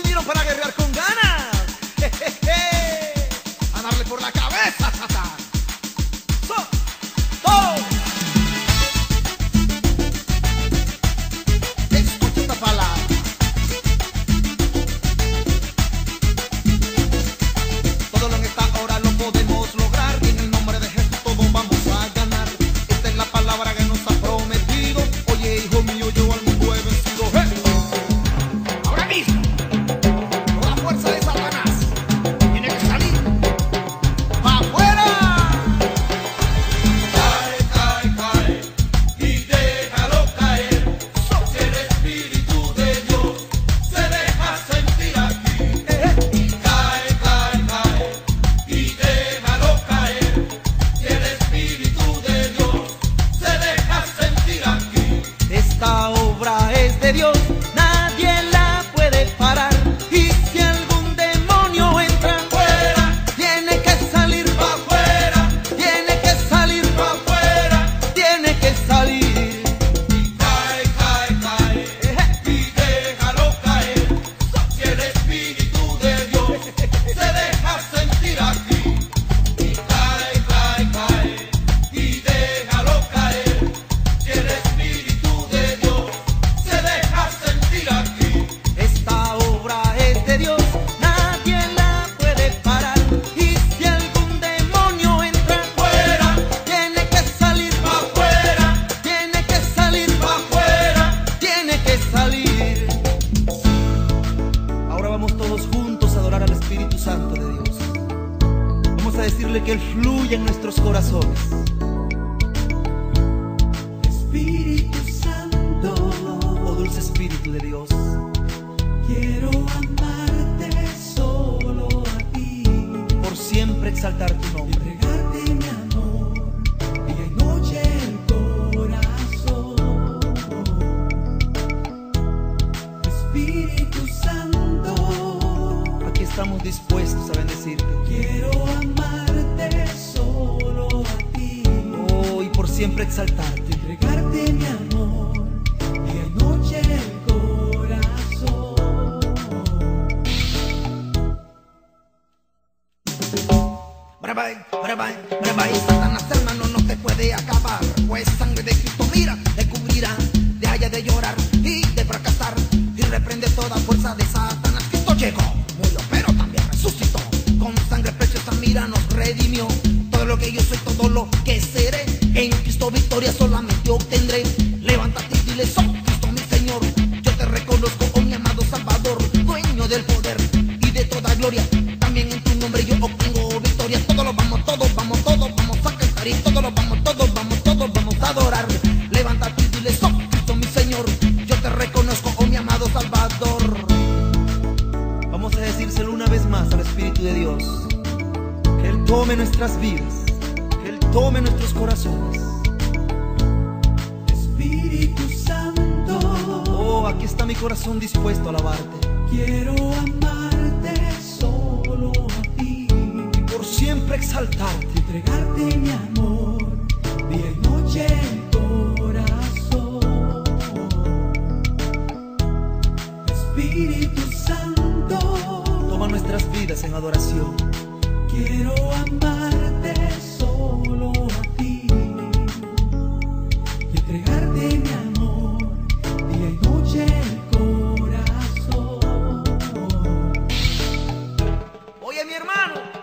decidieron para guerrear con ganas. A darle por la cabeza. que Él fluya en nuestros corazones. Espíritu Santo, oh dulce Espíritu de Dios, quiero amarte solo a ti, por siempre exaltar tu nombre. Entregarte mi amor, día y noche el corazón. Espíritu Santo, aquí estamos dispuestos a bendecirte. Quiero amarte. Solo a ti. Oh, y por siempre exaltarte. Entregarte mi amor y noche el corazón. Brava, brava, brava, y Satanás hermano no te puede acabar, pues sangre de redimió. Todo lo que yo soy, todo lo que seré. En Cristo victoria solamente obtendré. tome nuestras vidas, que Él tome nuestros corazones. Espíritu Santo, oh, aquí está mi corazón dispuesto a alabarte. Quiero amarte solo a ti. Y por siempre exaltarte. Entregarte mi amor, día y noche en corazón. Espíritu Santo, toma nuestras vidas en adoración. Mi hermano,